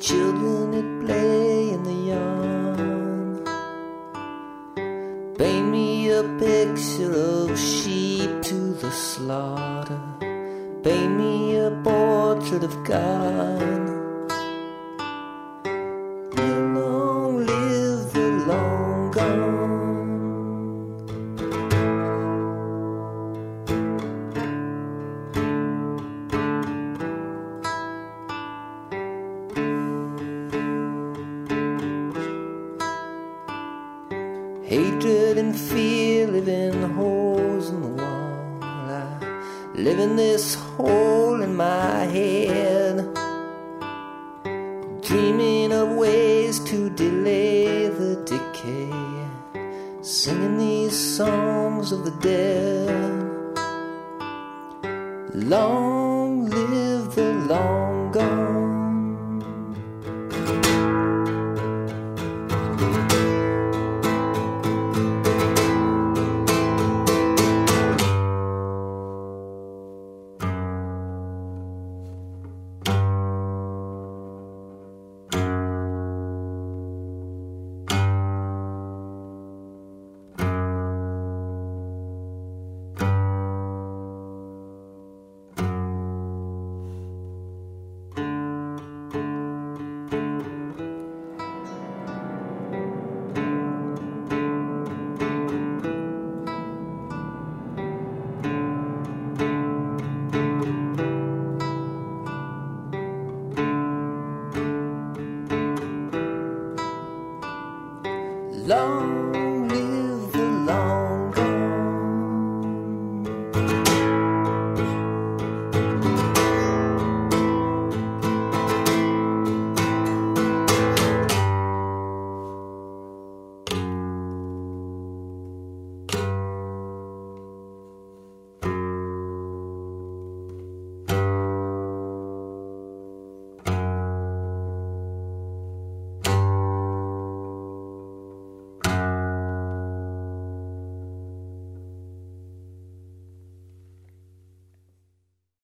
Children at play in the yard. Paint me a picture of sheep to the slaughter. Paint me a portrait of God. Hatred and fear live in holes in the wall. I live in this hole in my head, dreaming of ways to delay the decay, singing these songs of the dead. Long Long live the long gone.